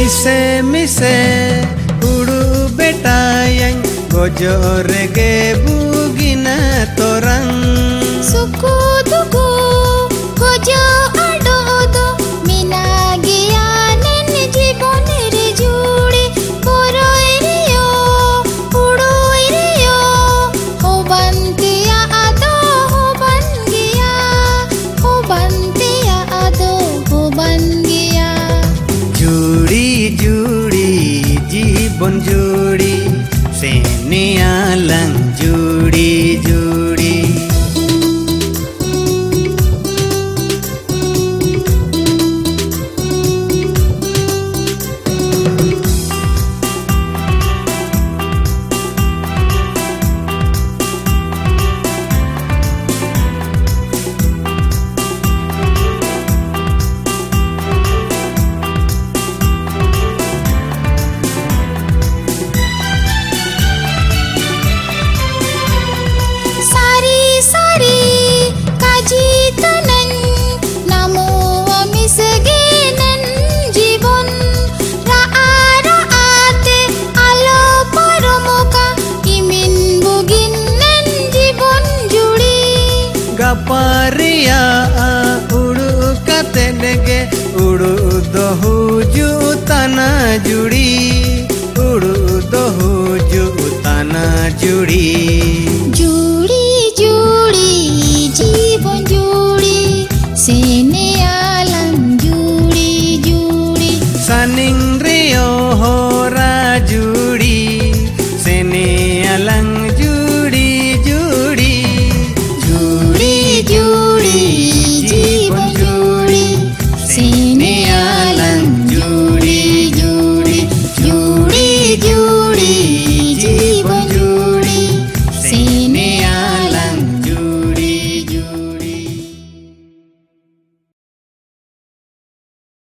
मिसे मिसे उड़ू बेटायं गोजोरगे बुगिना तोरंग Xenia lung जुड़ी जुड़ी परिया उड़ू कतन गे उड़ू दहू जू तना जुड़ी उड़ू दहू जू तना जुड़ी। जुड़ी जुड़ी जीवन जुड़ी सेने आलम जुड़ी जुड़ी। सनिंग रियो हो राजू